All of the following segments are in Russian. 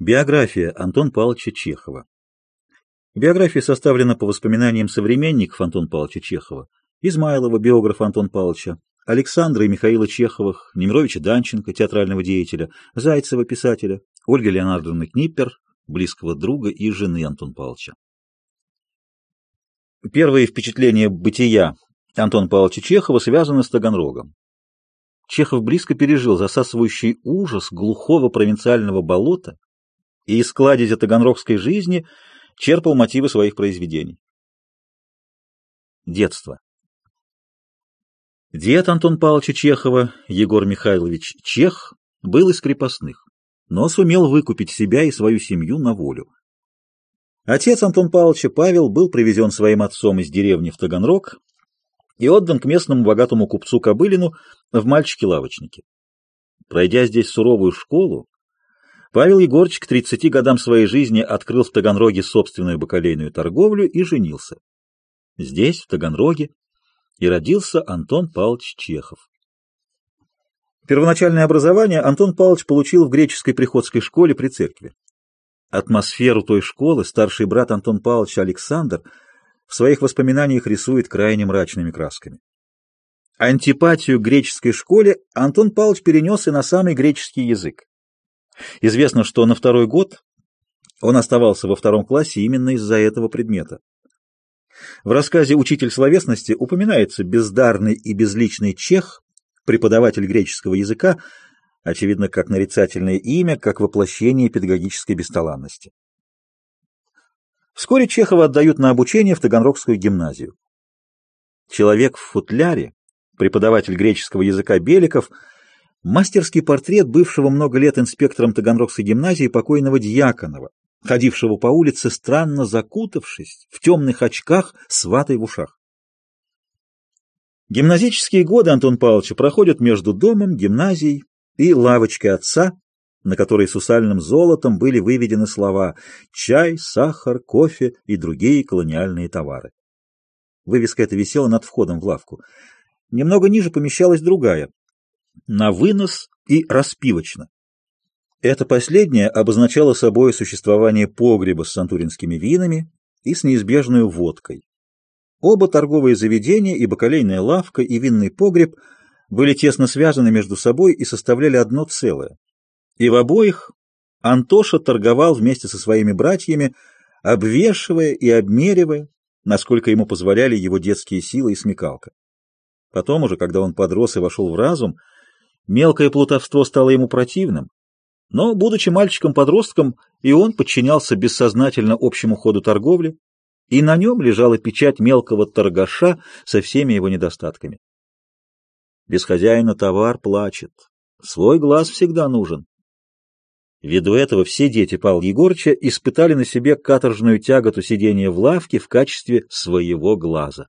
Биография Антона Павловича Чехова. Биография составлена по воспоминаниям современников Антона Павловича Чехова, Измайлова, биографа Антона Павловича, Александра и Михаила Чеховых, Немировича Данченко, театрального деятеля, Зайцева, писателя, Ольги Леонардовны Книппер, близкого друга и жены Антона Павловича. Первые впечатления бытия Антона Павловича Чехова связаны с Таганрогом. Чехов близко пережил засасывающий ужас глухого провинциального болота и из кладези таганрогской жизни черпал мотивы своих произведений. Детство. Дед Антон Павловича Чехова, Егор Михайлович Чех, был из крепостных, но сумел выкупить себя и свою семью на волю. Отец Антон Павловича Павел был привезен своим отцом из деревни в Таганрог и отдан к местному богатому купцу Кобылину в мальчики-лавочники. Пройдя здесь суровую школу, Павел Егорыч к 30 годам своей жизни открыл в Таганроге собственную бакалейную торговлю и женился. Здесь, в Таганроге, и родился Антон Павлович Чехов. Первоначальное образование Антон Павлович получил в греческой приходской школе при церкви. Атмосферу той школы старший брат Антон Павлович Александр в своих воспоминаниях рисует крайне мрачными красками. Антипатию к греческой школе Антон Павлович перенес и на самый греческий язык. Известно, что на второй год он оставался во втором классе именно из-за этого предмета. В рассказе «Учитель словесности» упоминается бездарный и безличный чех, преподаватель греческого языка, очевидно, как нарицательное имя, как воплощение педагогической бесталанности. Вскоре Чехова отдают на обучение в Таганрогскую гимназию. Человек в футляре, преподаватель греческого языка Беликов – мастерский портрет бывшего много лет инспектором Таганрогской гимназии покойного Дьяконова, ходившего по улице, странно закутавшись, в темных очках с ватой в ушах. Гимназические годы Антон Павловича проходят между домом, гимназией и лавочкой отца, на которой сусальным золотом были выведены слова «чай», «сахар», «кофе» и другие колониальные товары. Вывеска эта висела над входом в лавку. Немного ниже помещалась другая, на вынос и распивочно. Это последнее обозначало собой существование погреба с сантуринскими винами и с неизбежной водкой. Оба торговые заведения, и бакалейная лавка, и винный погреб были тесно связаны между собой и составляли одно целое. И в обоих Антоша торговал вместе со своими братьями, обвешивая и обмеривая, насколько ему позволяли его детские силы и смекалка. Потом уже, когда он подрос и вошел в разум, Мелкое плутовство стало ему противным, но, будучи мальчиком-подростком, и он подчинялся бессознательно общему ходу торговли, и на нем лежала печать мелкого торгаша со всеми его недостатками. Без хозяина товар плачет, свой глаз всегда нужен. Ввиду этого все дети Павла Егорыча испытали на себе каторжную тяготу сидения в лавке в качестве своего глаза.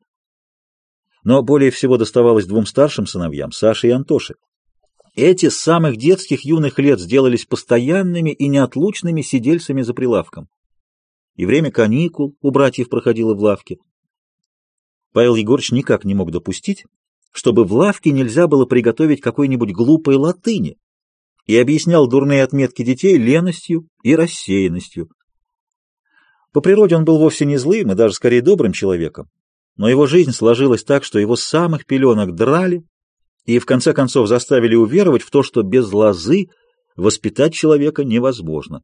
Но более всего доставалось двум старшим сыновьям, Саше и Антоше. Эти с самых детских юных лет сделались постоянными и неотлучными сидельцами за прилавком. И время каникул у братьев проходило в лавке. Павел Егорович никак не мог допустить, чтобы в лавке нельзя было приготовить какой-нибудь глупой латыни, и объяснял дурные отметки детей леностью и рассеянностью. По природе он был вовсе не злым и даже скорее добрым человеком, но его жизнь сложилась так, что его самых пеленок драли, и в конце концов заставили уверовать в то, что без лозы воспитать человека невозможно.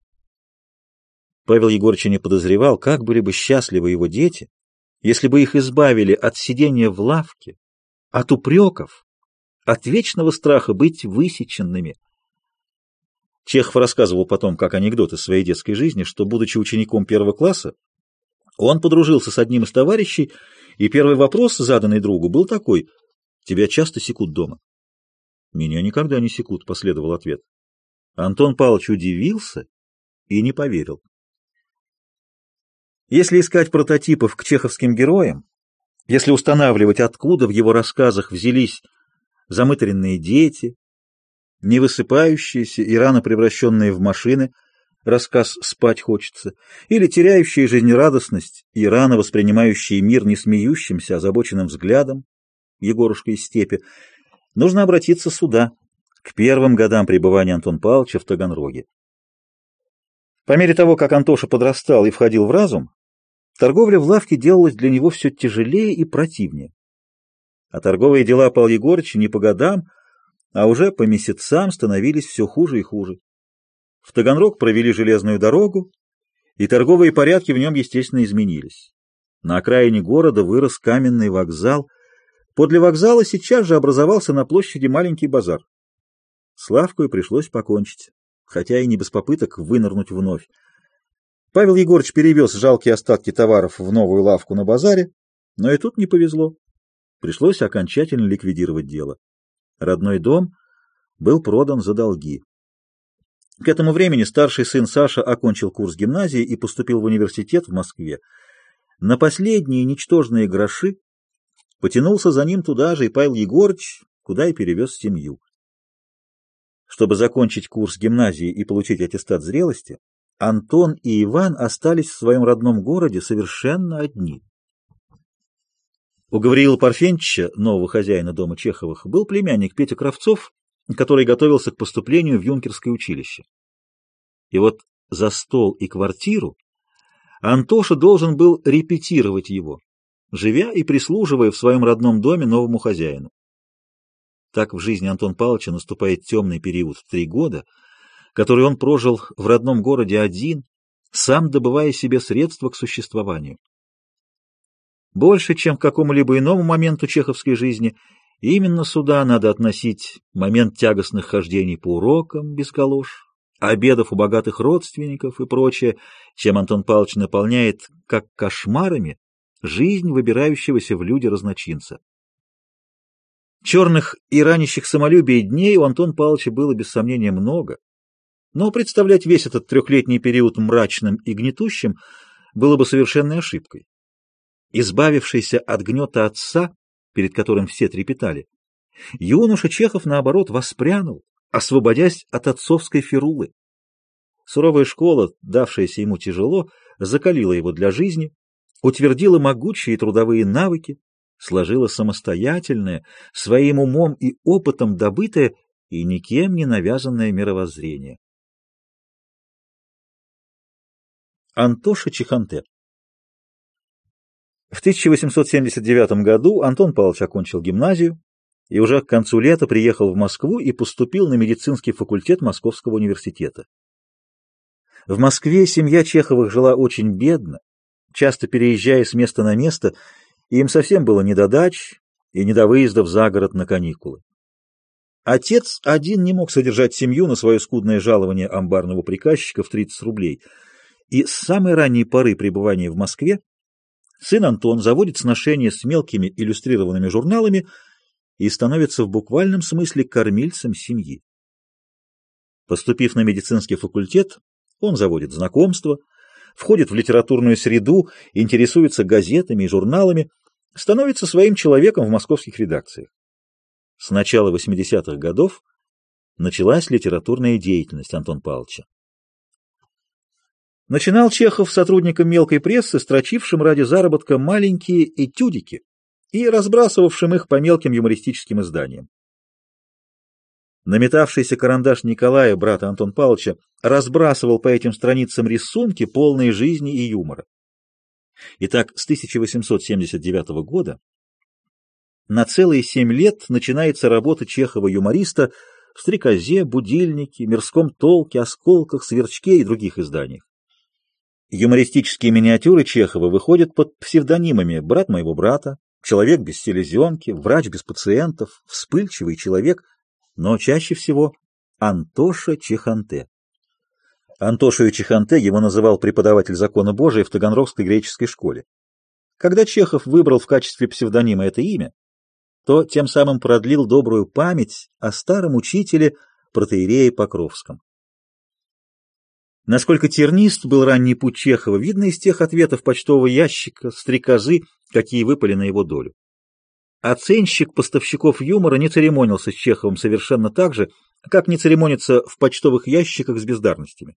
Павел Егорович не подозревал, как были бы счастливы его дети, если бы их избавили от сидения в лавке, от упреков, от вечного страха быть высеченными. Чехов рассказывал потом, как анекдот из своей детской жизни, что, будучи учеником первого класса, он подружился с одним из товарищей, и первый вопрос, заданный другу, был такой — Тебя часто секут дома? Меня никогда не секут, последовал ответ. Антон Павлович удивился и не поверил. Если искать прототипов к чеховским героям, если устанавливать, откуда в его рассказах взялись замыторенные дети, не высыпающиеся и рано превращенные в машины, рассказ «Спать хочется», или теряющие жизнерадостность и рано воспринимающие мир не смеющимся, озабоченным взглядом, Егорушка из степи, нужно обратиться сюда, к первым годам пребывания Антон Павловича в Таганроге. По мере того, как Антоша подрастал и входил в разум, торговля в лавке делалась для него все тяжелее и противнее. А торговые дела Павла Егорыча не по годам, а уже по месяцам становились все хуже и хуже. В Таганрог провели железную дорогу, и торговые порядки в нем, естественно, изменились. На окраине города вырос каменный вокзал. Подле вокзала сейчас же образовался на площади маленький базар. Славку пришлось покончить, хотя и не без попыток вынырнуть вновь. Павел Егорович перевез жалкие остатки товаров в новую лавку на базаре, но и тут не повезло. Пришлось окончательно ликвидировать дело. Родной дом был продан за долги. К этому времени старший сын Саша окончил курс гимназии и поступил в университет в Москве. На последние ничтожные гроши потянулся за ним туда же и Павел Егорыч, куда и перевез семью. Чтобы закончить курс гимназии и получить аттестат зрелости, Антон и Иван остались в своем родном городе совершенно одни. У Гавриила Парфенчича, нового хозяина дома Чеховых, был племянник Петя Кравцов, который готовился к поступлению в юнкерское училище. И вот за стол и квартиру Антоша должен был репетировать его, живя и прислуживая в своем родном доме новому хозяину. Так в жизни Антон Павловича наступает темный период в три года, который он прожил в родном городе один, сам добывая себе средства к существованию. Больше, чем к какому-либо иному моменту чеховской жизни, именно сюда надо относить момент тягостных хождений по урокам без галош, обедов у богатых родственников и прочее, чем Антон Павлович наполняет, как кошмарами, жизнь выбирающегося в люди разночинца. Черных и ранящих самолюбие дней у Антона Павловича было без сомнения много, но представлять весь этот трехлетний период мрачным и гнетущим было бы совершенной ошибкой. Избавившийся от гнета отца, перед которым все трепетали, юноша Чехов, наоборот, воспрянул, освободясь от отцовской фирулы. Суровая школа, давшаяся ему тяжело, закалила его для жизни, утвердила могучие трудовые навыки, сложила самостоятельное, своим умом и опытом добытое и никем не навязанное мировоззрение. Антоша Чеханте в 1879 году Антон Павлович окончил гимназию и уже к концу лета приехал в Москву и поступил на медицинский факультет Московского университета. В Москве семья Чеховых жила очень бедно, часто переезжая с места на место, и им совсем было не до дач и не до выездов за город на каникулы. Отец один не мог содержать семью на свое скудное жалование амбарного приказчика в 30 рублей, и с самой ранней поры пребывания в Москве Сын Антон заводит сношения с мелкими иллюстрированными журналами и становится в буквальном смысле кормильцем семьи. Поступив на медицинский факультет, он заводит знакомства, входит в литературную среду, интересуется газетами и журналами, становится своим человеком в московских редакциях. С начала 80-х годов началась литературная деятельность Антон Павловича. Начинал Чехов сотрудником мелкой прессы, строчившим ради заработка маленькие этюдики и разбрасывавшим их по мелким юмористическим изданиям. Наметавшийся карандаш Николая, брата Антон Павловича, разбрасывал по этим страницам рисунки, полные жизни и юмора. Итак, с 1879 года на целые семь лет начинается работа Чехова-юмориста в «Стрекозе», «Будильнике», «Мирском толке», «Осколках», «Сверчке» и других изданиях. Юмористические миниатюры Чехова выходят под псевдонимами «Брат моего брата», «Человек без селезенки», «Врач без пациентов», «Вспыльчивый человек», но чаще всего Антоша Чеханте. Антошею Чеханте его называл преподаватель закона Божия в Таганрогской греческой школе. Когда Чехов выбрал в качестве псевдонима это имя, то тем самым продлил добрую память о старом учителе протеерее Покровском. Насколько тернист был ранний путь Чехова, видно из тех ответов почтового ящика, стрекозы, какие выпали на его долю. Оценщик поставщиков юмора не церемонился с Чеховым совершенно так же, как не церемонится в почтовых ящиках с бездарностями.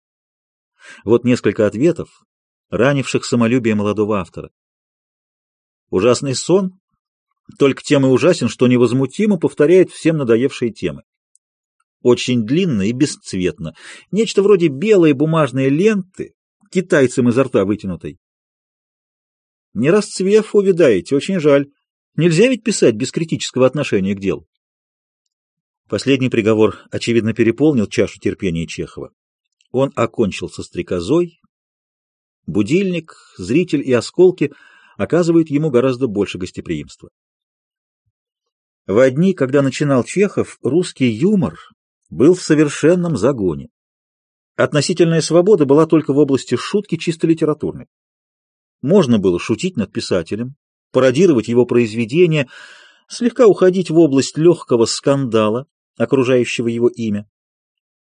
Вот несколько ответов, ранивших самолюбие молодого автора. Ужасный сон, только тем и ужасен, что невозмутимо повторяет всем надоевшие темы. очень длинно и бесцветно, нечто вроде белой бумажной ленты, китайцам изо рта вытянутой. Не расцвев, увидаете, очень жаль. Нельзя ведь писать без критического отношения к делу. Последний приговор, очевидно, переполнил чашу терпения Чехова. Он окончил со стрекозой. Будильник, зритель и осколки оказывают ему гораздо больше гостеприимства. В дни, когда начинал Чехов, русский юмор был в совершенном загоне. Относительная свобода была только в области шутки чисто литературной. Можно было шутить над писателем, пародировать его произведения, слегка уходить в область легкого скандала, окружающего его имя.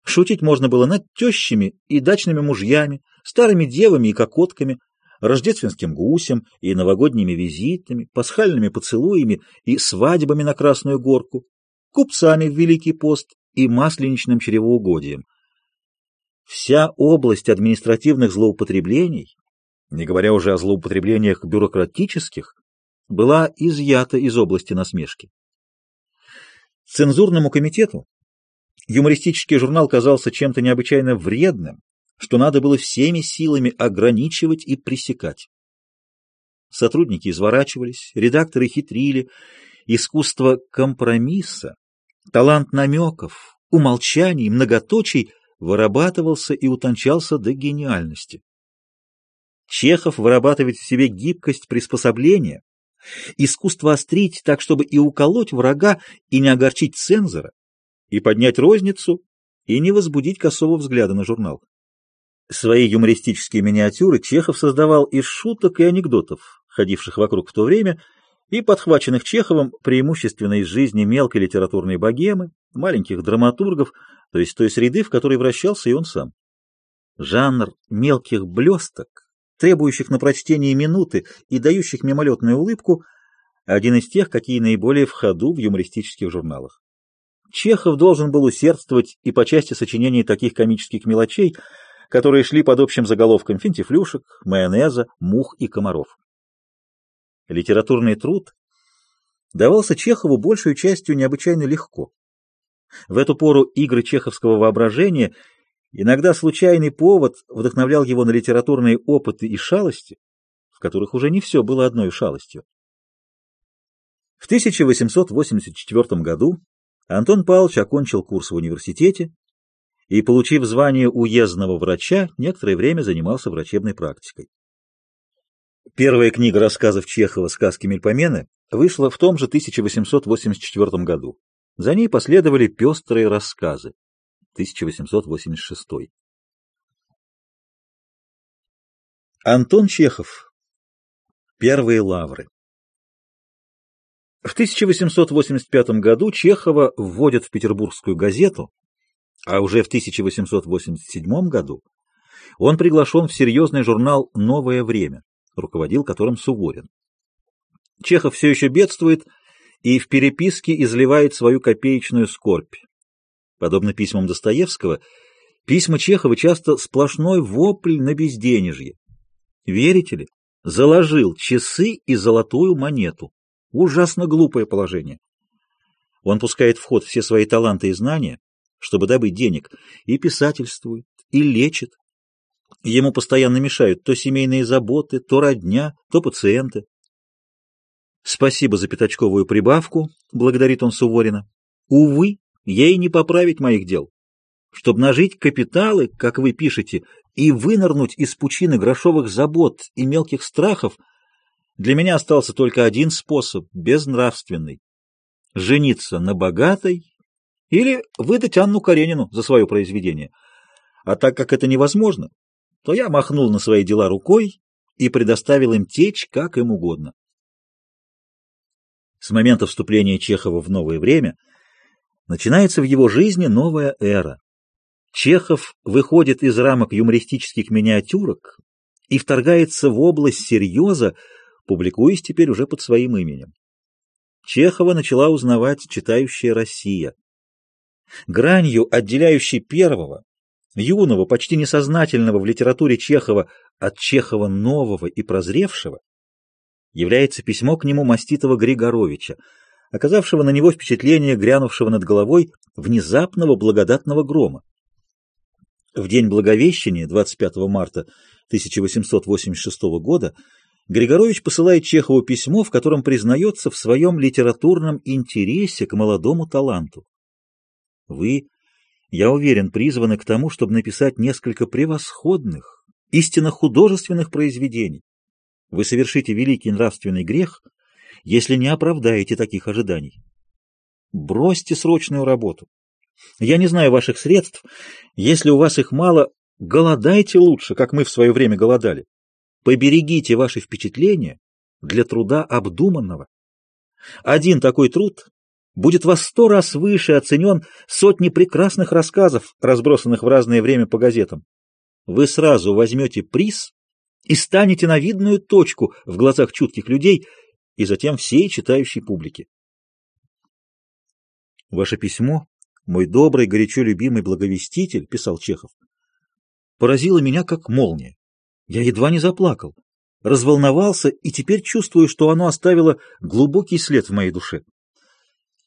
Шутить можно было над тещами и дачными мужьями, старыми девами и кокотками, рождественским гусем и новогодними визитами, пасхальными поцелуями и свадьбами на Красную Горку, купцами в Великий пост и масленичным чревоугодием. Вся область административных злоупотреблений, не говоря уже о злоупотреблениях бюрократических, была изъята из области насмешки. Цензурному комитету юмористический журнал казался чем-то необычайно вредным, что надо было всеми силами ограничивать и пресекать. Сотрудники изворачивались, редакторы хитрили, искусство компромисса, талант намеков, умолчаний, многоточий вырабатывался и утончался до гениальности. Чехов вырабатывает в себе гибкость приспособления, искусство острить так, чтобы и уколоть врага, и не огорчить цензора, и поднять розницу, и не возбудить косого взгляда на журнал. Свои юмористические миниатюры Чехов создавал из шуток и анекдотов, ходивших вокруг в то время, и подхваченных Чеховым преимущественно из жизни мелкой литературной богемы, маленьких драматургов, то есть той среды, в которой вращался и он сам. Жанр мелких блесток, требующих на прочтение минуты и дающих мимолетную улыбку, один из тех, какие наиболее в ходу в юмористических журналах. Чехов должен был усердствовать и по части сочинений таких комических мелочей, которые шли под общим заголовком финтифлюшек, майонеза, мух и комаров. Литературный труд давался Чехову большую частью необычайно легко. В эту пору игры чеховского воображения, иногда случайный повод, вдохновлял его на литературные опыты и шалости, в которых уже не все было одной шалостью. В 1884 году Антон Павлович окончил курс в университете и, получив звание уездного врача, некоторое время занимался врачебной практикой. Первая книга рассказов Чехова «Сказки Мельпомены» вышла в том же 1884 году. За ней последовали пестрые рассказы. 1886. Антон Чехов. Первые лавры. В 1885 году Чехова вводят в Петербургскую газету, а уже в 1887 году он приглашен в серьезный журнал «Новое время», руководил которым Суворин. Чехов все еще бедствует и в переписке изливает свою копеечную скорбь. Подобно письмам Достоевского, письма Чехова часто сплошной вопль на безденежье. Верите ли, заложил часы и золотую монету. Ужасно глупое положение. Он пускает в ход все свои таланты и знания, чтобы добыть денег, и писательствует, и лечит. Ему постоянно мешают то семейные заботы, то родня, то пациенты. Спасибо за пятачковую прибавку, благодарит он Суворина. Увы, ей не поправить моих дел. Чтобы нажить капиталы, как вы пишете, и вынырнуть из пучины грошовых забот и мелких страхов, для меня остался только один способ, безнравственный. Жениться на богатой или выдать Анну Каренину за свое произведение. А так как это невозможно, то я махнул на свои дела рукой и предоставил им течь как им угодно. С момента вступления Чехова в новое время начинается в его жизни новая эра. Чехов выходит из рамок юмористических миниатюрок и вторгается в область серьеза, публикуясь теперь уже под своим именем. Чехова начала узнавать читающая Россия. Гранью, отделяющей первого, юного, почти несознательного в литературе Чехова от Чехова нового и прозревшего, является письмо к нему маститого Григоровича, оказавшего на него впечатление грянувшего над головой внезапного благодатного грома. В день Благовещения, 25 марта 1886 года, Григорович посылает Чехову письмо, в котором признается в своем литературном интересе к молодому таланту. Вы, я уверен, призваны к тому, чтобы написать несколько превосходных, истинно художественных произведений. Вы совершите великий нравственный грех, если не оправдаете таких ожиданий. Бросьте срочную работу. Я не знаю ваших средств. Если у вас их мало, голодайте лучше, как мы в свое время голодали. Поберегите ваши впечатления для труда обдуманного. Один такой труд будет во сто раз выше оценен сотни прекрасных рассказов, разбросанных в разное время по газетам. Вы сразу возьмете приз и станете на видную точку в глазах чутких людей и затем всей читающей публики. Ваше письмо, мой добрый, горячо любимый благовеститель, писал Чехов, поразило меня как молния. Я едва не заплакал, разволновался и теперь чувствую, что оно оставило глубокий след в моей душе.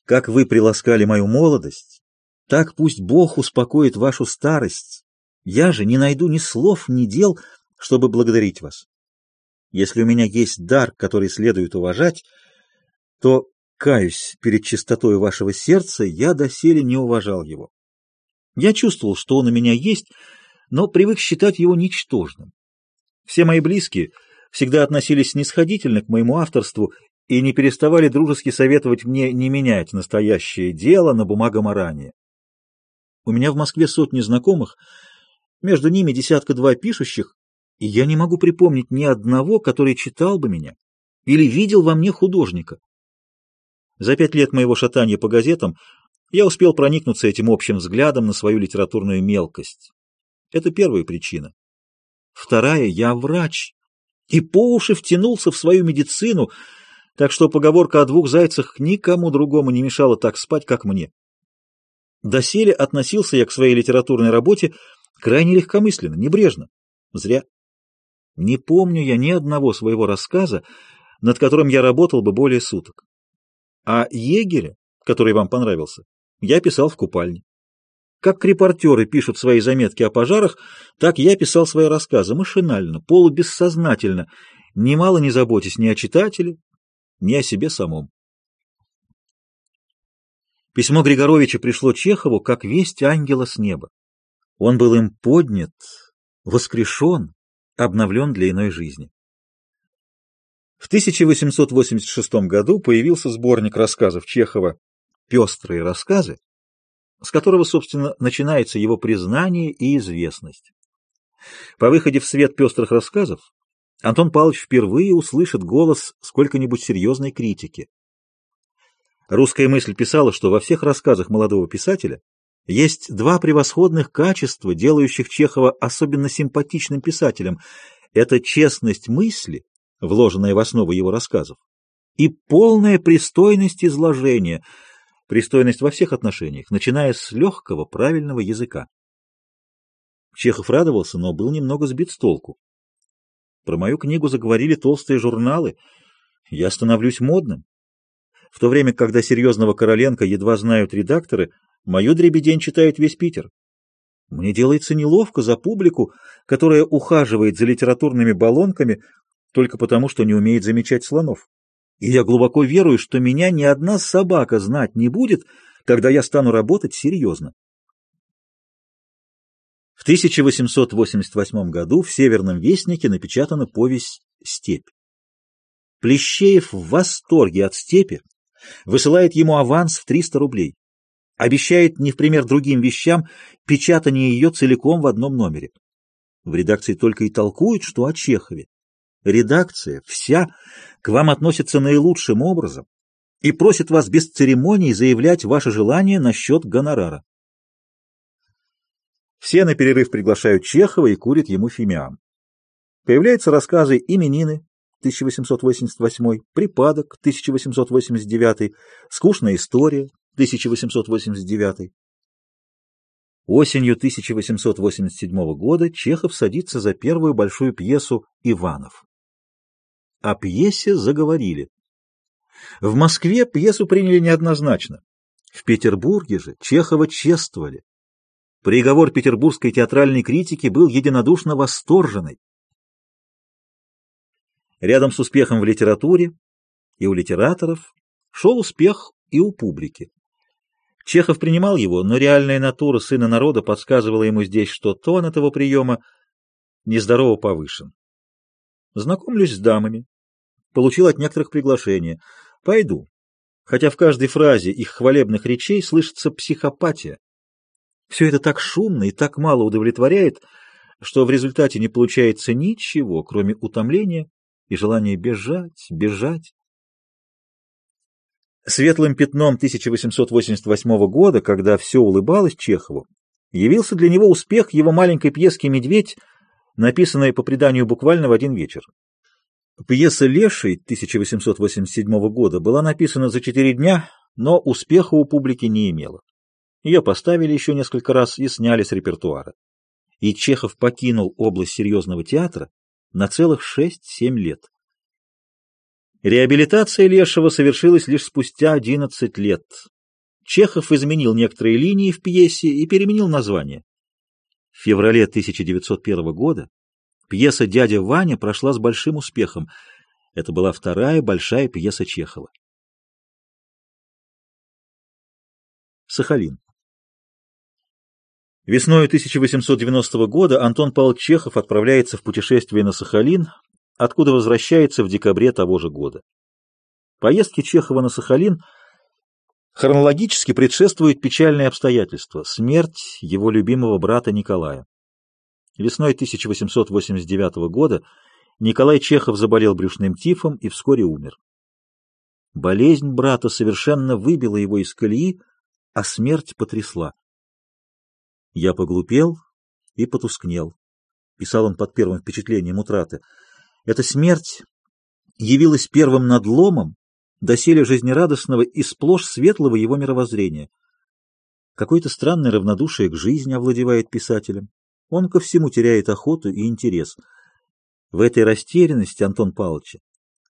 Как вы приласкали мою молодость, так пусть Бог успокоит вашу старость. Я же не найду ни слов, ни дел, чтобы благодарить вас. Если у меня есть дар, который следует уважать, то, каюсь перед чистотой вашего сердца, я доселе не уважал его. Я чувствовал, что он у меня есть, но привык считать его ничтожным. Все мои близкие всегда относились снисходительно к моему авторству и не переставали дружески советовать мне не менять настоящее дело на бумагоморание. У меня в Москве сотни знакомых, между ними десятка-два пишущих, и я не могу припомнить ни одного, который читал бы меня или видел во мне художника. За пять лет моего шатания по газетам я успел проникнуться этим общим взглядом на свою литературную мелкость. Это первая причина. Вторая — я врач, и по уши втянулся в свою медицину, так что поговорка о двух зайцах никому другому не мешала так спать, как мне. Доселе относился я к своей литературной работе крайне легкомысленно, небрежно. Зря. Не помню я ни одного своего рассказа, над которым я работал бы более суток. А егеря, который вам понравился, я писал в купальне. Как репортеры пишут свои заметки о пожарах, так я писал свои рассказы машинально, полубессознательно, немало не заботясь ни о читателе, ни о себе самом. Письмо Григоровича пришло Чехову как весть ангела с неба. Он был им поднят, воскрешен, обновлен для иной жизни. В 1886 году появился сборник рассказов Чехова «Пестрые рассказы», с которого, собственно, начинается его признание и известность. По выходе в свет пестрых рассказов Антон Павлович впервые услышит голос сколько-нибудь серьезной критики. Русская мысль писала, что во всех рассказах молодого писателя есть два превосходных качества, делающих Чехова особенно симпатичным писателем. Это честность мысли, вложенная в основу его рассказов, и полная пристойность изложения – пристойность во всех отношениях, начиная с легкого, правильного языка. Чехов радовался, но был немного сбит с толку. Про мою книгу заговорили толстые журналы. Я становлюсь модным. В то время, когда серьезного Короленко едва знают редакторы, мою дребедень читает весь Питер. Мне делается неловко за публику, которая ухаживает за литературными баллонками только потому, что не умеет замечать слонов. И я глубоко верую, что меня ни одна собака знать не будет, когда я стану работать серьезно. В 1888 году в «Северном вестнике» напечатана повесть «Степь». Плещеев в восторге от степи, высылает ему аванс в 300 рублей, обещает, не в пример другим вещам, печатание ее целиком в одном номере. В редакции только и толкуют, что о Чехове редакция вся к вам относится наилучшим образом и просит вас без церемоний заявлять ваше желание насчет гонорара. Все на перерыв приглашают Чехова и курят ему фимиам. Появляются рассказы «Именины» 1888, «Припадок» 1889, «Скучная история» 1889. Осенью 1887 года Чехов садится за первую большую пьесу «Иванов». О пьесе заговорили. В Москве пьесу приняли неоднозначно. В Петербурге же Чехова чествовали. Приговор петербургской театральной критики был единодушно восторженный. Рядом с успехом в литературе и у литераторов шел успех и у публики. Чехов принимал его, но реальная натура сына народа подсказывала ему здесь, что тон этого приема нездорово повышен. Знакомлюсь с дамами. Получил от некоторых приглашение. Пойду. Хотя в каждой фразе их хвалебных речей слышится психопатия. Все это так шумно и так мало удовлетворяет, что в результате не получается ничего, кроме утомления и желания бежать, бежать. Светлым пятном 1888 года, когда все улыбалось Чехову, явился для него успех его маленькой пьески «Медведь», написанной по преданию буквально в один вечер. Пьеса «Леший» 1887 года была написана за четыре дня, но успеха у публики не имела. Ее поставили еще несколько раз и сняли с репертуара. И Чехов покинул область серьезного театра на целых шесть-семь лет. Реабилитация Лешего совершилась лишь спустя 11 лет. Чехов изменил некоторые линии в пьесе и переменил название. В феврале 1901 года пьеса «Дядя Ваня» прошла с большим успехом. Это была вторая большая пьеса Чехова. Сахалин Весной 1890 года Антон Павлович Чехов отправляется в путешествие на Сахалин, откуда возвращается в декабре того же года. Поездке Чехова на Сахалин хронологически предшествует печальное обстоятельство – смерть его любимого брата Николая. Весной 1889 года Николай Чехов заболел брюшным тифом и вскоре умер. Болезнь брата совершенно выбила его из колеи, а смерть потрясла. «Я поглупел и потускнел», — писал он под первым впечатлением утраты. Эта смерть явилась первым надломом доселе жизнерадостного и сплошь светлого его мировоззрения. Какое-то странное равнодушие к жизни овладевает писателем. Он ко всему теряет охоту и интерес. В этой растерянности Антон Павловича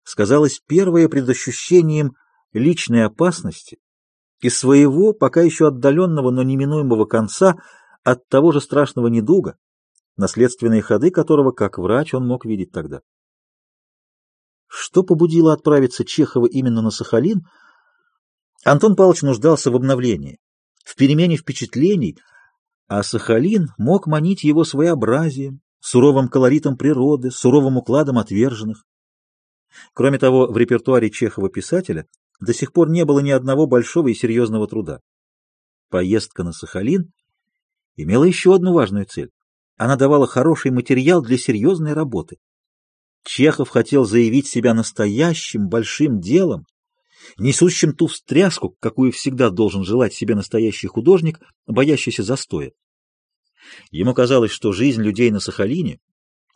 сказалось первое предощущением личной опасности и своего, пока еще отдаленного, но неминуемого конца от того же страшного недуга, наследственные ходы которого, как врач, он мог видеть тогда. Что побудило отправиться Чехова именно на Сахалин? Антон Павлович нуждался в обновлении, в перемене впечатлений, а Сахалин мог манить его своеобразием, суровым колоритом природы, суровым укладом отверженных. Кроме того, в репертуаре Чехова-писателя до сих пор не было ни одного большого и серьезного труда. Поездка на Сахалин имела еще одну важную цель. Она давала хороший материал для серьезной работы. Чехов хотел заявить себя настоящим большим делом, несущим ту встряску, какую всегда должен желать себе настоящий художник, боящийся застоя. Ему казалось, что жизнь людей на Сахалине,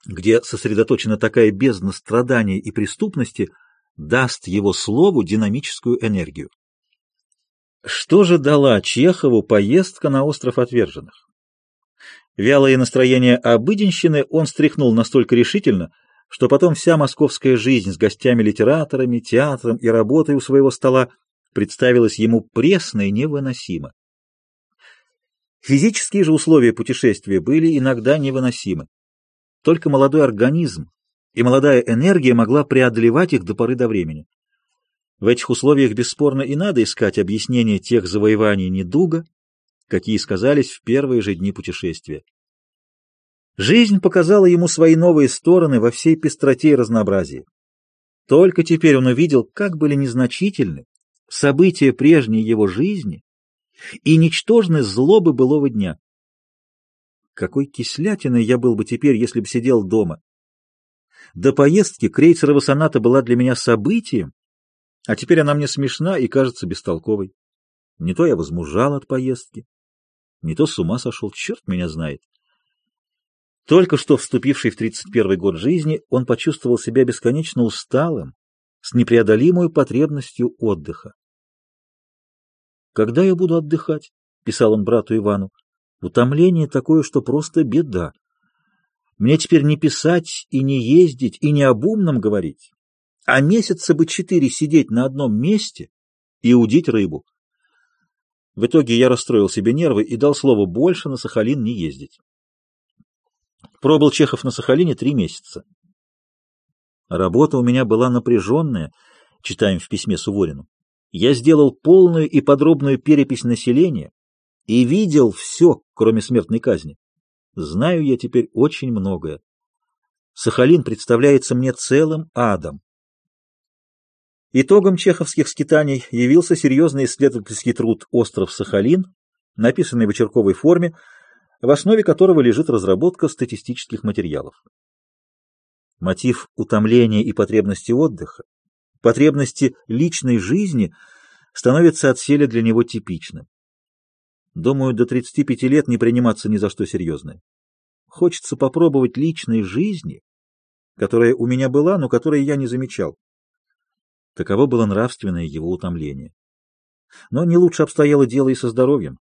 где сосредоточена такая бездна страдания и преступности, даст его слову динамическую энергию. Что же дала Чехову поездка на остров отверженных? Вялое настроение обыденщины он стряхнул настолько решительно, что потом вся московская жизнь с гостями-литераторами, театром и работой у своего стола представилась ему пресно и невыносимо. Физические же условия путешествия были иногда невыносимы. Только молодой организм и молодая энергия могла преодолевать их до поры до времени. В этих условиях бесспорно и надо искать объяснение тех завоеваний недуга, какие сказались в первые же дни путешествия. Жизнь показала ему свои новые стороны во всей пестроте и разнообразии. Только теперь он увидел, как были незначительны события прежней его жизни и ничтожны злобы былого дня. Какой кислятиной я был бы теперь, если бы сидел дома. До поездки крейцерова соната была для меня событием, а теперь она мне смешна и кажется бестолковой. Не то я возмужал от поездки, не то с ума сошел, черт меня знает. Только что вступивший в 31 год жизни, он почувствовал себя бесконечно усталым, с непреодолимой потребностью отдыха. «Когда я буду отдыхать?» — писал он брату Ивану. «Утомление такое, что просто беда. Мне теперь не писать и не ездить, и не об умном говорить, а месяца бы четыре сидеть на одном месте и удить рыбу. В итоге я расстроил себе нервы и дал слово больше на Сахалин не ездить. Пробыл Чехов на Сахалине три месяца. Работа у меня была напряженная, читаем в письме Суворину. Я сделал полную и подробную перепись населения и видел все, кроме смертной казни. Знаю я теперь очень многое. Сахалин представляется мне целым адом. Итогом чеховских скитаний явился серьезный исследовательский труд «Остров Сахалин», написанный в очерковой форме, в основе которого лежит разработка статистических материалов. Мотив утомления и потребности отдыха, потребности личной жизни становится отселе для него типичным. Думаю, до 35 лет не приниматься ни за что серьезное. Хочется попробовать личной жизни, которая у меня была, но которой я не замечал. Таково было нравственное его утомление. Но не лучше обстояло дело и со здоровьем.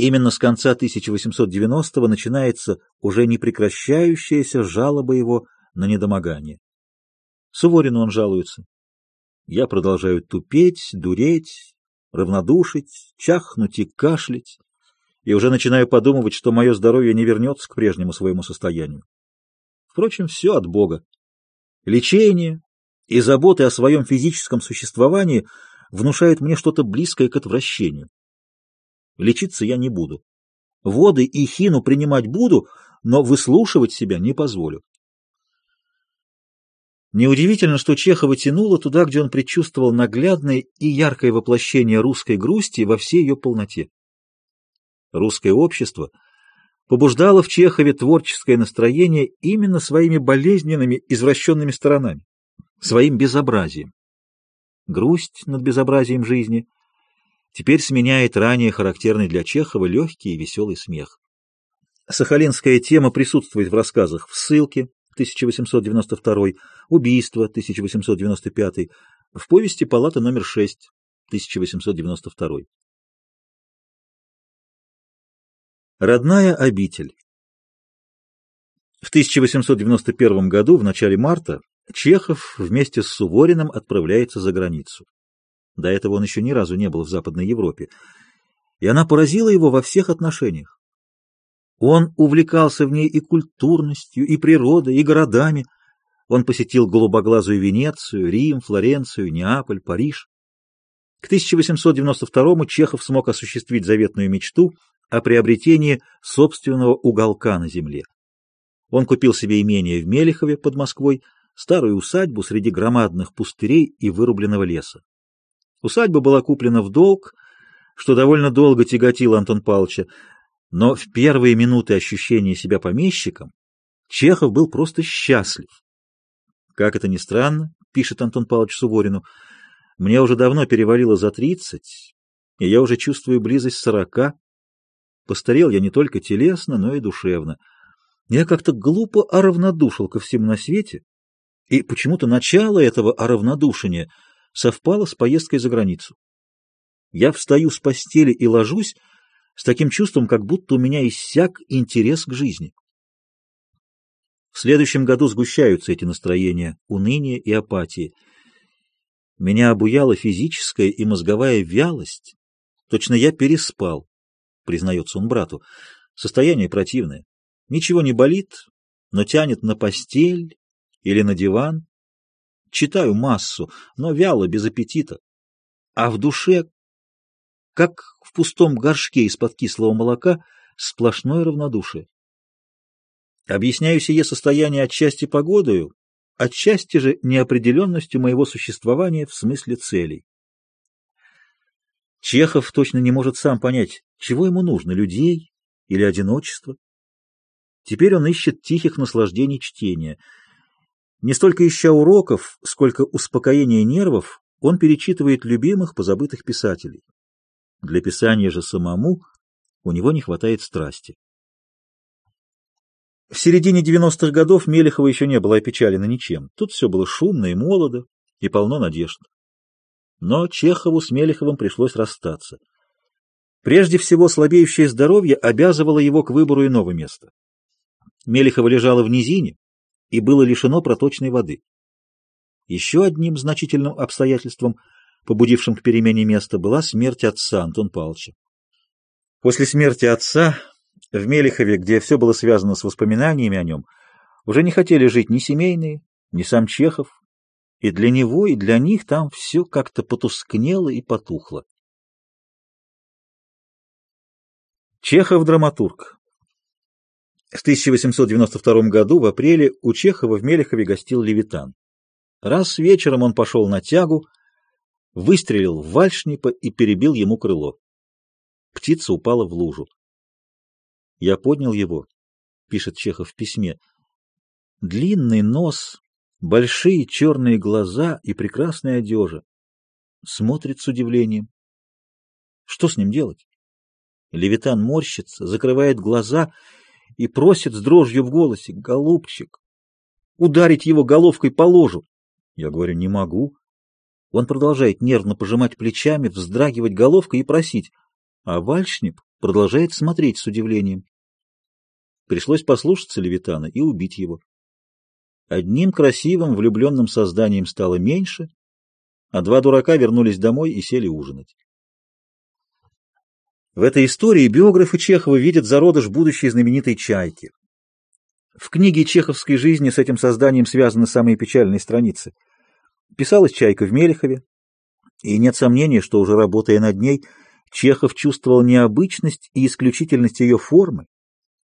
Именно с конца 1890-го начинается уже непрекращающаяся жалоба его на недомогание. Суворину он жалуется. Я продолжаю тупеть, дуреть, равнодушить, чахнуть и кашлять, и уже начинаю подумывать, что мое здоровье не вернется к прежнему своему состоянию. Впрочем, все от Бога. Лечение и заботы о своем физическом существовании внушают мне что-то близкое к отвращению. Лечиться я не буду. Воды и хину принимать буду, но выслушивать себя не позволю. Неудивительно, что Чехова тянуло туда, где он предчувствовал наглядное и яркое воплощение русской грусти во всей ее полноте. Русское общество побуждало в Чехове творческое настроение именно своими болезненными, извращенными сторонами, своим безобразием. Грусть над безобразием жизни теперь сменяет ранее характерный для Чехова легкий и веселый смех. Сахалинская тема присутствует в рассказах в ссылке, 1892, убийство 1895, в повести «Палата номер 6» 1892. Родная обитель В 1891 году, в начале марта, Чехов вместе с Сувориным отправляется за границу. До этого он еще ни разу не был в Западной Европе, и она поразила его во всех отношениях. Он увлекался в ней и культурностью, и природой, и городами. Он посетил голубоглазую Венецию, Рим, Флоренцию, Неаполь, Париж. К 1892 Чехов смог осуществить заветную мечту о приобретении собственного уголка на земле. Он купил себе имение в Мелехове под Москвой, старую усадьбу среди громадных пустырей и вырубленного леса. Усадьба была куплена в долг, что довольно долго тяготило Антон Павловича, но в первые минуты ощущения себя помещиком Чехов был просто счастлив. Как это ни странно, пишет Антон Павлович Суворину, мне уже давно перевалило за тридцать, и я уже чувствую близость сорока. Постарел я не только телесно, но и душевно. Я как-то глупо оравнодушил ко всему на свете, и почему-то начало этого оравнодушения совпало с поездкой за границу. Я встаю с постели и ложусь, с таким чувством, как будто у меня иссяк интерес к жизни. В следующем году сгущаются эти настроения, уныние и апатии. Меня обуяла физическая и мозговая вялость. Точно я переспал, признается он брату. Состояние противное. Ничего не болит, но тянет на постель или на диван. Читаю массу, но вяло, без аппетита. А в душе как в пустом горшке из-под кислого молока, сплошное равнодушие. Объясняю сие состояние отчасти погодою, отчасти же неопределенностью моего существования в смысле целей. Чехов точно не может сам понять, чего ему нужно, людей или одиночество. Теперь он ищет тихих наслаждений чтения. Не столько ища уроков, сколько успокоения нервов, он перечитывает любимых позабытых писателей. Для писания же самому у него не хватает страсти. В середине 90-х годов Мелехова еще не была опечалена ничем. Тут все было шумно и молодо, и полно надежд. Но Чехову с Мелеховым пришлось расстаться. Прежде всего, слабеющее здоровье обязывало его к выбору иного места. Мелехова лежала в низине и было лишено проточной воды. Еще одним значительным обстоятельством, побудившим к перемене места, была смерть отца Антон Павловича. После смерти отца в Мелехове, где все было связано с воспоминаниями о нем, уже не хотели жить ни семейные, ни сам Чехов, и для него, и для них там все как-то потускнело и потухло. Чехов-драматург В 1892 году в апреле у Чехова в Мелехове гостил Левитан. Раз вечером он пошел на тягу, выстрелил в вальшнипа и перебил ему крыло. Птица упала в лужу. Я поднял его, пишет Чехов в письме. Длинный нос, большие черные глаза и прекрасная одежа. Смотрит с удивлением. Что с ним делать? Левитан морщится, закрывает глаза и просит с дрожью в голосе. «Голубчик, ударить его головкой по ложу!» Я говорю, не могу. Он продолжает нервно пожимать плечами, вздрагивать головкой и просить. А Вальшнип продолжает смотреть с удивлением. Пришлось послушаться Левитана и убить его. Одним красивым влюбленным созданием стало меньше, а два дурака вернулись домой и сели ужинать. В этой истории биографы Чехова видят зародыш будущей знаменитой «Чайки». В книге чеховской жизни с этим созданием связаны самые печальные страницы. Писалась «Чайка» в Мелехове, и нет сомнения, что уже работая над ней, Чехов чувствовал необычность и исключительность ее формы,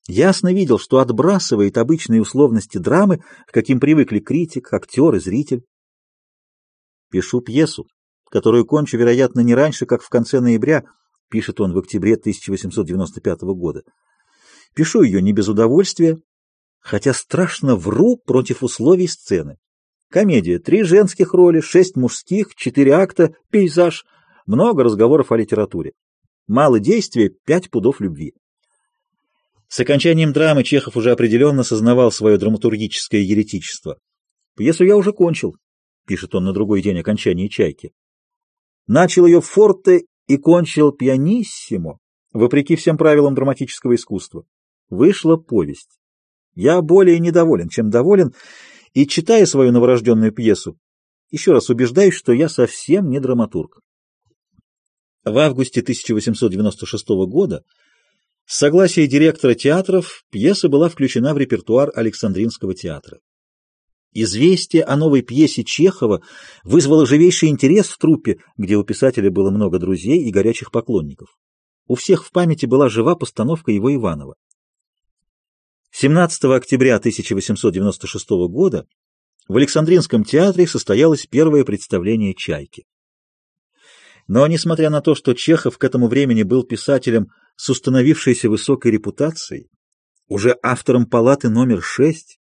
ясно видел, что отбрасывает обычные условности драмы, к каким привыкли критик, актер и зритель. Пишу пьесу, которую кончу, вероятно, не раньше, как в конце ноября – пишет он в октябре 1895 года. Пишу ее не без удовольствия, хотя страшно вру против условий сцены. Комедия. Три женских роли, шесть мужских, четыре акта, пейзаж, много разговоров о литературе. Мало действия, пять пудов любви. С окончанием драмы Чехов уже определенно сознавал свое драматургическое еретичество. «Пьесу я уже кончил», — пишет он на другой день окончания «Чайки». Начал ее в форте и кончил пианиссимо, вопреки всем правилам драматического искусства. Вышла повесть. Я более недоволен, чем доволен, и, читая свою новорожденную пьесу, еще раз убеждаюсь, что я совсем не драматург. В августе 1896 года с согласия директора театров пьеса была включена в репертуар Александринского театра. Известие о новой пьесе Чехова вызвало живейший интерес в труппе, где у писателя было много друзей и горячих поклонников. У всех в памяти была жива постановка его Иванова. 17 октября 1896 года в Александринском театре состоялось первое представление «Чайки». Но, несмотря на то, что Чехов к этому времени был писателем с установившейся высокой репутацией, уже автором палаты номер 6,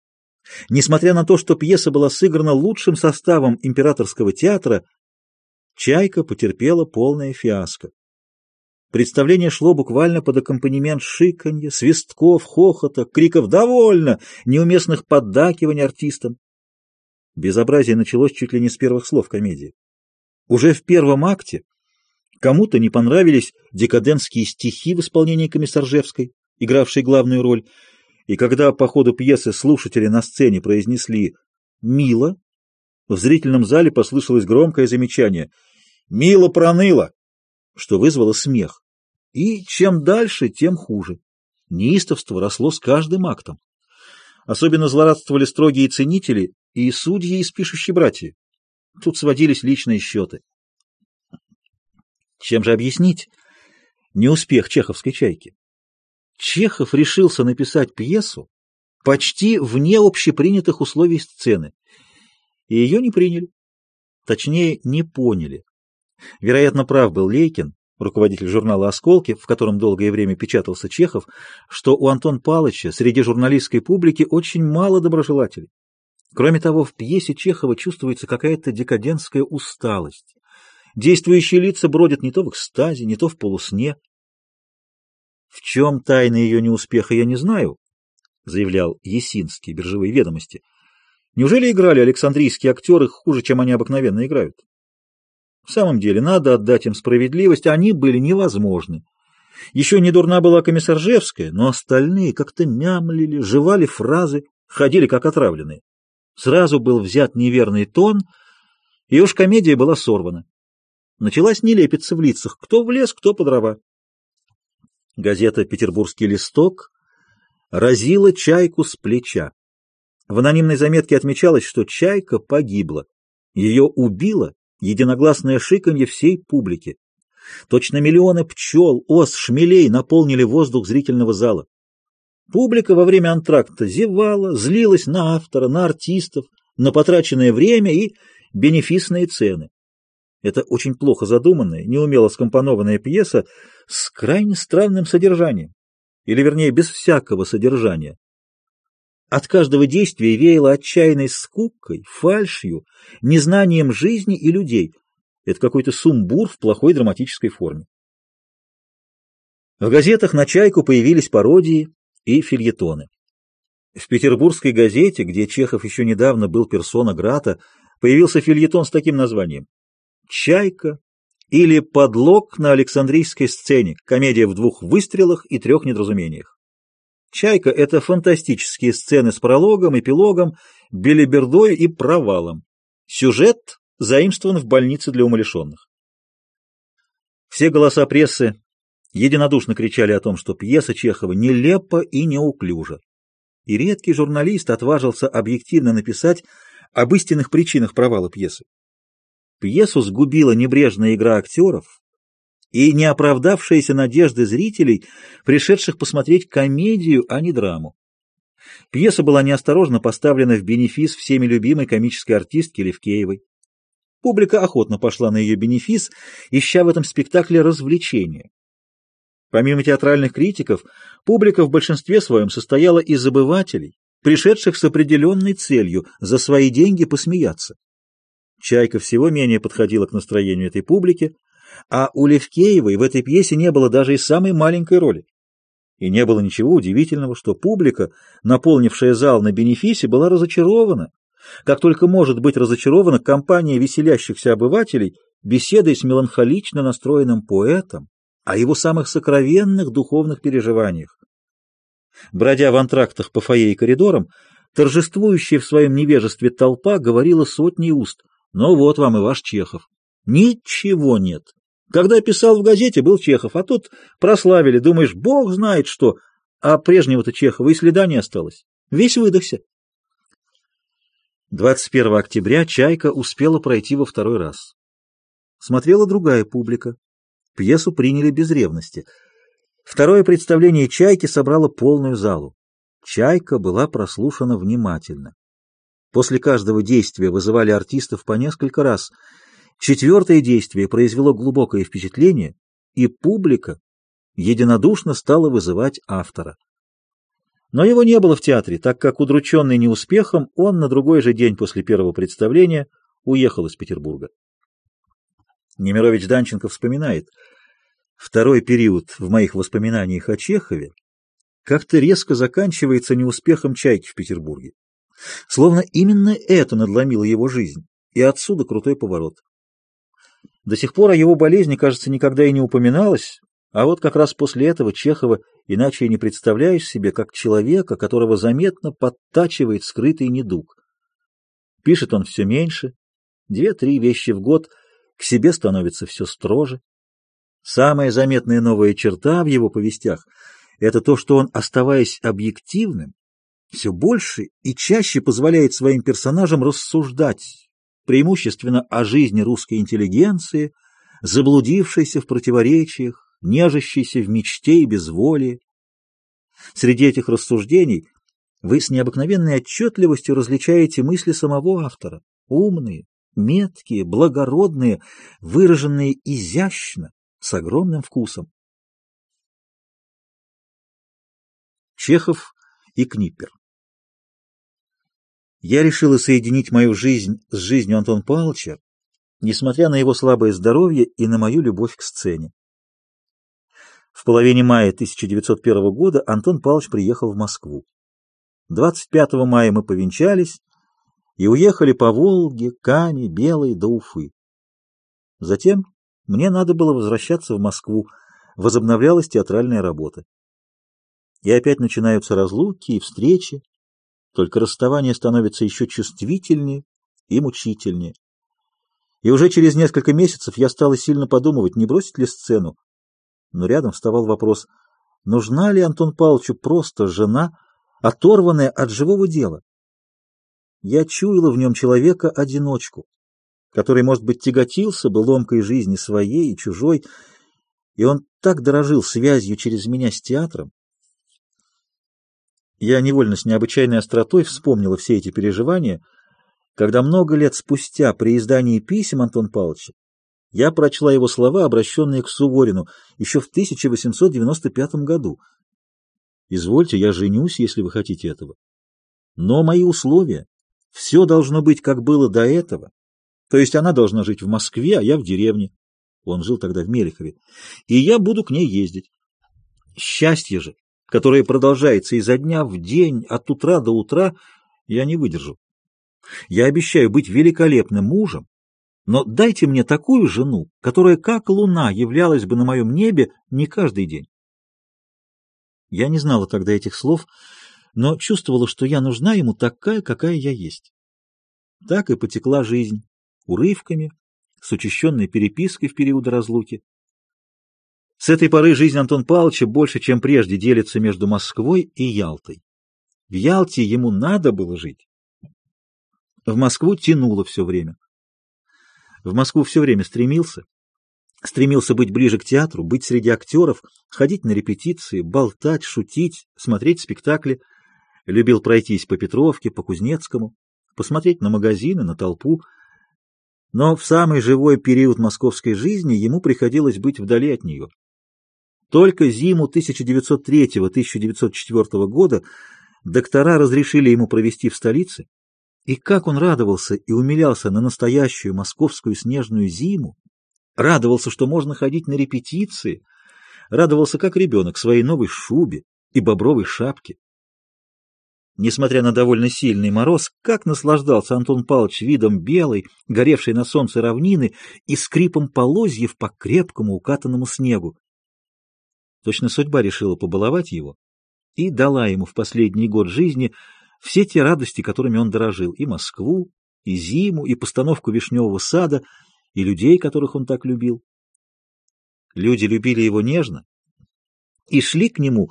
Несмотря на то, что пьеса была сыграна лучшим составом императорского театра, «Чайка» потерпела полное фиаско. Представление шло буквально под аккомпанемент шиканья, свистков, хохота, криков «довольно!», неуместных поддакиваний артистам. Безобразие началось чуть ли не с первых слов комедии. Уже в первом акте кому-то не понравились декадентские стихи в исполнении Комиссаржевской, игравшей главную роль, и когда по ходу пьесы слушатели на сцене произнесли «Мило», в зрительном зале послышалось громкое замечание «Мило проныло», что вызвало смех. И чем дальше, тем хуже. Неистовство росло с каждым актом. Особенно злорадствовали строгие ценители и судьи из пишущей братья. Тут сводились личные счеты. Чем же объяснить неуспех чеховской чайки? Чехов решился написать пьесу почти вне общепринятых условий сцены, и ее не приняли. Точнее, не поняли. Вероятно, прав был Лейкин, руководитель журнала «Осколки», в котором долгое время печатался Чехов, что у Антон Палыча среди журналистской публики очень мало доброжелателей. Кроме того, в пьесе Чехова чувствуется какая-то декадентская усталость. Действующие лица бродят не то в экстазе, не то в полусне. В чем тайна ее неуспеха, я не знаю, заявлял Есинский, биржевые ведомости. Неужели играли александрийские актеры хуже, чем они обыкновенно играют? В самом деле, надо отдать им справедливость, они были невозможны. Еще не дурна была комиссаржевская, но остальные как-то мямлили, жевали фразы, ходили как отравленные. Сразу был взят неверный тон, И уж комедия была сорвана. Началась нелепица в лицах, кто в лес, кто по дрова. Газета «Петербургский листок» разила чайку с плеча. В анонимной заметке отмечалось, что чайка погибла. Ее убило единогласное шиканье всей публики. Точно миллионы пчел, ос, шмелей наполнили воздух зрительного зала. Публика во время антракта зевала, злилась на автора, на артистов, на потраченное время и бенефисные цены. Это очень плохо задуманная, неумело скомпонованная пьеса с крайне странным содержанием, или вернее без всякого содержания. От каждого действия веяло отчаянной скукой, фальшью, незнанием жизни и людей. Это какой-то сумбур в плохой драматической форме. В газетах на «Чайку» появились пародии и фильетоны. В петербургской газете, где Чехов еще недавно был персона Грата, появился фильетон с таким названием «Чайка» или «Подлог на Александрийской сцене. Комедия в двух выстрелах и трех недоразумениях». «Чайка» — это фантастические сцены с прологом, эпилогом, белибердой и провалом. Сюжет заимствован в больнице для умалишенных. Все голоса прессы единодушно кричали о том, что пьеса Чехова нелепа и неуклюжа. И редкий журналист отважился объективно написать об истинных причинах провала пьесы. Пьесу сгубила небрежная игра актеров и неоправдавшиеся надежды зрителей, пришедших посмотреть комедию, а не драму. Пьеса была неосторожно поставлена в бенефис всеми любимой комической артистки Левкеевой. Публика охотно пошла на ее бенефис, ища в этом спектакле развлечения. Помимо театральных критиков, публика в большинстве своем состояла из обывателей, пришедших с определенной целью за свои деньги посмеяться. Чайка всего менее подходила к настроению этой публики, а у Левкеевой в этой пьесе не было даже и самой маленькой роли. И не было ничего удивительного, что публика, наполнившая зал на бенефисе, была разочарована, как только может быть разочарована компания веселящихся обывателей беседой с меланхолично настроенным поэтом, о его самых сокровенных духовных переживаниях. Бродя в антрактах по фойе и коридорам, торжествующая в своем невежестве толпа говорила сотни уст «Ну вот вам и ваш Чехов». Ничего нет. Когда писал в газете, был Чехов, а тут прославили, думаешь, бог знает что, а прежнего-то Чехова и следа не осталось. Весь выдохся. 21 октября «Чайка» успела пройти во второй раз. Смотрела другая публика. Пьесу приняли без ревности. Второе представление «Чайки» собрало полную залу. «Чайка» была прослушана внимательно. После каждого действия вызывали артистов по несколько раз. Четвертое действие произвело глубокое впечатление, и публика единодушно стала вызывать автора. Но его не было в театре, так как, удрученный неуспехом, он на другой же день после первого представления уехал из Петербурга. Немирович Данченко вспоминает, второй период в моих воспоминаниях о Чехове как-то резко заканчивается неуспехом «Чайки» в Петербурге. Словно именно это надломило его жизнь, и отсюда крутой поворот. До сих пор о его болезни, кажется, никогда и не упоминалось, а вот как раз после этого Чехова иначе и не представляешь себе, как человека, которого заметно подтачивает скрытый недуг. Пишет он все меньше, две-три вещи в год — к себе становится все строже. Самая заметная новая черта в его повестях — это то, что он, оставаясь объективным, все больше и чаще позволяет своим персонажам рассуждать, преимущественно о жизни русской интеллигенции, заблудившейся в противоречиях, нежащейся в мечте и безволии. Среди этих рассуждений вы с необыкновенной отчетливостью различаете мысли самого автора, умные, меткие, благородные, выраженные изящно, с огромным вкусом. Чехов и Книппер Я решила соединить мою жизнь с жизнью Антона Павловича, несмотря на его слабое здоровье и на мою любовь к сцене. В половине мая 1901 года Антон Павлович приехал в Москву. 25 мая мы повенчались, и уехали по Волге, Кане, Белой до Уфы. Затем мне надо было возвращаться в Москву, возобновлялась театральная работа. И опять начинаются разлуки и встречи, только расставание становится еще чувствительнее и мучительнее. И уже через несколько месяцев я стала сильно подумывать, не бросить ли сцену. Но рядом вставал вопрос, нужна ли Антон Павловичу просто жена, оторванная от живого дела? Я чуяла в нем человека-одиночку, который, может быть, тяготился бы ломкой жизни своей и чужой, и он так дорожил связью через меня с театром. Я невольно с необычайной остротой вспомнила все эти переживания, когда много лет спустя при издании писем Антон Павловича я прочла его слова, обращенные к Суворину еще в 1895 году. «Извольте, я женюсь, если вы хотите этого. Но мои условия, все должно быть, как было до этого. То есть она должна жить в Москве, а я в деревне. Он жил тогда в Мелехове. И я буду к ней ездить. Счастье же, которое продолжается изо дня в день, от утра до утра, я не выдержу. Я обещаю быть великолепным мужем, но дайте мне такую жену, которая как луна являлась бы на моем небе не каждый день. Я не знала тогда этих слов, но чувствовала, что я нужна ему такая, какая я есть. Так и потекла жизнь, урывками, с учащенной перепиской в периоды разлуки. С этой поры жизнь Антон Павловича больше, чем прежде, делится между Москвой и Ялтой. В Ялте ему надо было жить. В Москву тянуло все время. В Москву все время стремился. Стремился быть ближе к театру, быть среди актеров, ходить на репетиции, болтать, шутить, смотреть спектакли. Любил пройтись по Петровке, по Кузнецкому, посмотреть на магазины, на толпу, но в самый живой период московской жизни ему приходилось быть вдали от нее. Только зиму 1903-1904 года доктора разрешили ему провести в столице, и как он радовался и умилялся на настоящую московскую снежную зиму, радовался, что можно ходить на репетиции, радовался как ребенок своей новой шубе и бобровой шапке. Несмотря на довольно сильный мороз, как наслаждался Антон Павлович видом белой, горевшей на солнце равнины и скрипом полозьев по крепкому укатанному снегу. Точно судьба решила побаловать его и дала ему в последний год жизни все те радости, которыми он дорожил, и Москву, и зиму, и постановку вишневого сада, и людей, которых он так любил. Люди любили его нежно и шли к нему,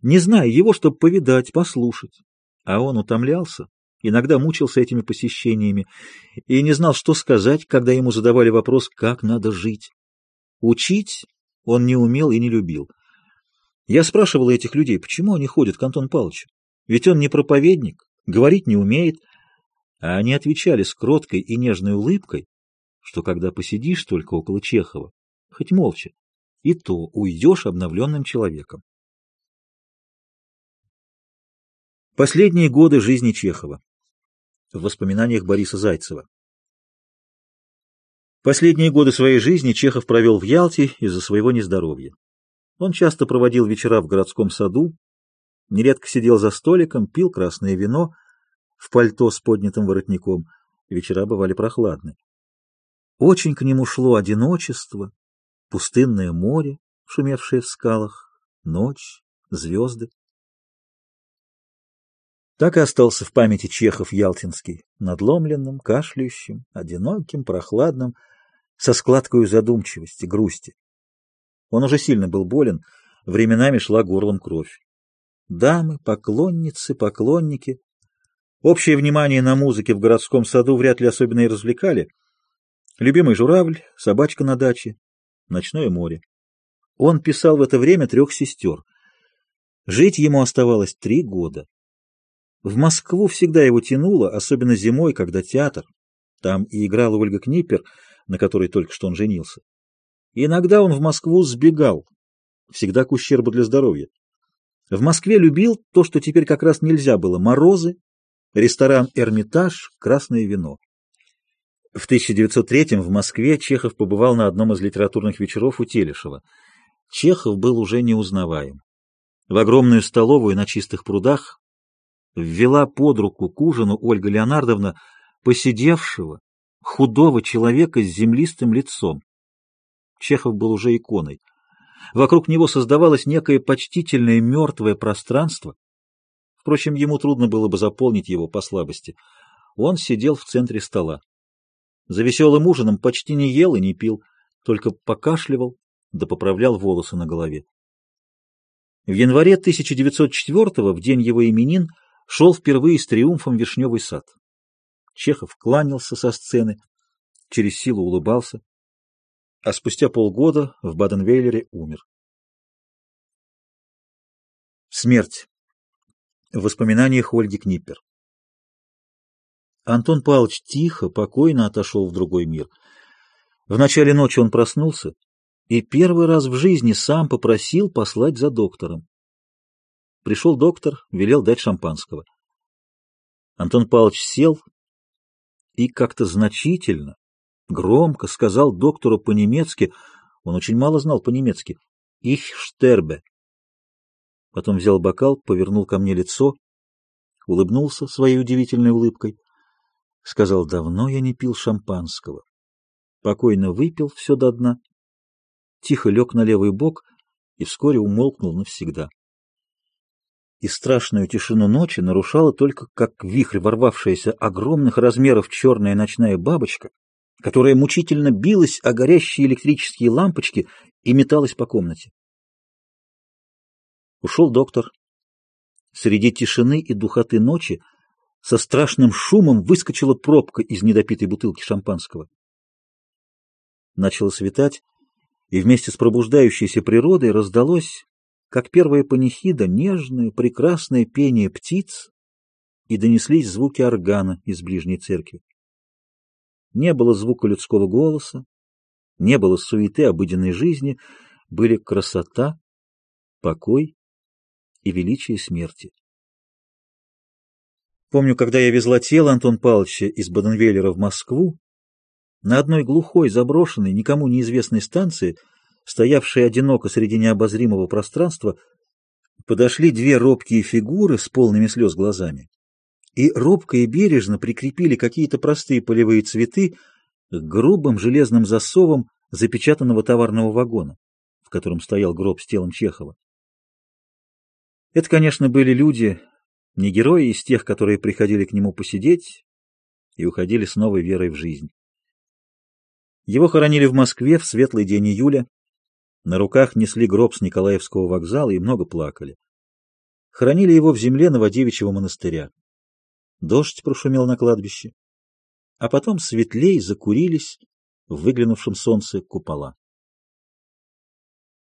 не зная его, чтобы повидать, послушать. А он утомлялся, иногда мучился этими посещениями и не знал, что сказать, когда ему задавали вопрос, как надо жить. Учить он не умел и не любил. Я спрашивал этих людей, почему они ходят к Антону Павловичу? Ведь он не проповедник, говорить не умеет. А они отвечали с кроткой и нежной улыбкой, что когда посидишь только около Чехова, хоть молча, и то уйдешь обновленным человеком. Последние годы жизни Чехова. В воспоминаниях Бориса Зайцева. Последние годы своей жизни Чехов провел в Ялте из-за своего нездоровья. Он часто проводил вечера в городском саду, нередко сидел за столиком, пил красное вино в пальто с поднятым воротником. Вечера бывали прохладны. Очень к нему шло одиночество, пустынное море, шумевшее в скалах, ночь, звезды. Так и остался в памяти Чехов Ялтинский, надломленным, кашляющим, одиноким, прохладным, со складкой задумчивости, грусти. Он уже сильно был болен, временами шла горлом кровь. Дамы, поклонницы, поклонники. Общее внимание на музыке в городском саду вряд ли особенно и развлекали. Любимый журавль, собачка на даче, ночное море. Он писал в это время трех сестер. Жить ему оставалось три года. В Москву всегда его тянуло, особенно зимой, когда театр. Там и играла Ольга Книпер, на которой только что он женился. Иногда он в Москву сбегал, всегда к ущербу для здоровья. В Москве любил то, что теперь как раз нельзя было – морозы, ресторан «Эрмитаж», красное вино. В 1903 в Москве Чехов побывал на одном из литературных вечеров у Телешева. Чехов был уже неузнаваем. В огромную столовую на чистых прудах ввела под руку к ужину Ольга Леонардовна посидевшего, худого человека с землистым лицом. Чехов был уже иконой. Вокруг него создавалось некое почтительное мертвое пространство. Впрочем, ему трудно было бы заполнить его по слабости. Он сидел в центре стола. За веселым ужином почти не ел и не пил, только покашливал да поправлял волосы на голове. В январе 1904 в день его именин, шел впервые с триумфом Вишневый сад. Чехов кланялся со сцены, через силу улыбался, а спустя полгода в Баден-Вейлере умер. Смерть. В воспоминаниях Ольги Книппер. Антон Павлович тихо, покойно отошел в другой мир. В начале ночи он проснулся и первый раз в жизни сам попросил послать за доктором. Пришел доктор, велел дать шампанского. Антон Павлович сел и как-то значительно, громко сказал доктору по-немецки, он очень мало знал по-немецки, «Ich sterbe». Потом взял бокал, повернул ко мне лицо, улыбнулся своей удивительной улыбкой, сказал, «Давно я не пил шампанского». Покойно выпил все до дна, тихо лег на левый бок и вскоре умолкнул навсегда и страшную тишину ночи нарушала только как вихрь ворвавшаяся огромных размеров черная ночная бабочка, которая мучительно билась о горящие электрические лампочки и металась по комнате. Ушел доктор. Среди тишины и духоты ночи со страшным шумом выскочила пробка из недопитой бутылки шампанского. Начало светать, и вместе с пробуждающейся природой раздалось как первая панихида, нежное, прекрасное пение птиц, и донеслись звуки органа из ближней церкви. Не было звука людского голоса, не было суеты обыденной жизни, были красота, покой и величие смерти. Помню, когда я везла тело Антон Павловича из Баденвейлера в Москву, на одной глухой, заброшенной, никому неизвестной станции — стоявшие одиноко среди необозримого пространства, подошли две робкие фигуры с полными слез глазами и робко и бережно прикрепили какие-то простые полевые цветы к грубым железным засовам запечатанного товарного вагона, в котором стоял гроб с телом Чехова. Это, конечно, были люди, не герои из тех, которые приходили к нему посидеть и уходили с новой верой в жизнь. Его хоронили в Москве в светлый день июля на руках несли гроб с Николаевского вокзала и много плакали. Хранили его в земле Новодевичьего монастыря. Дождь прошумел на кладбище, а потом светлей закурились в выглянувшем солнце купола.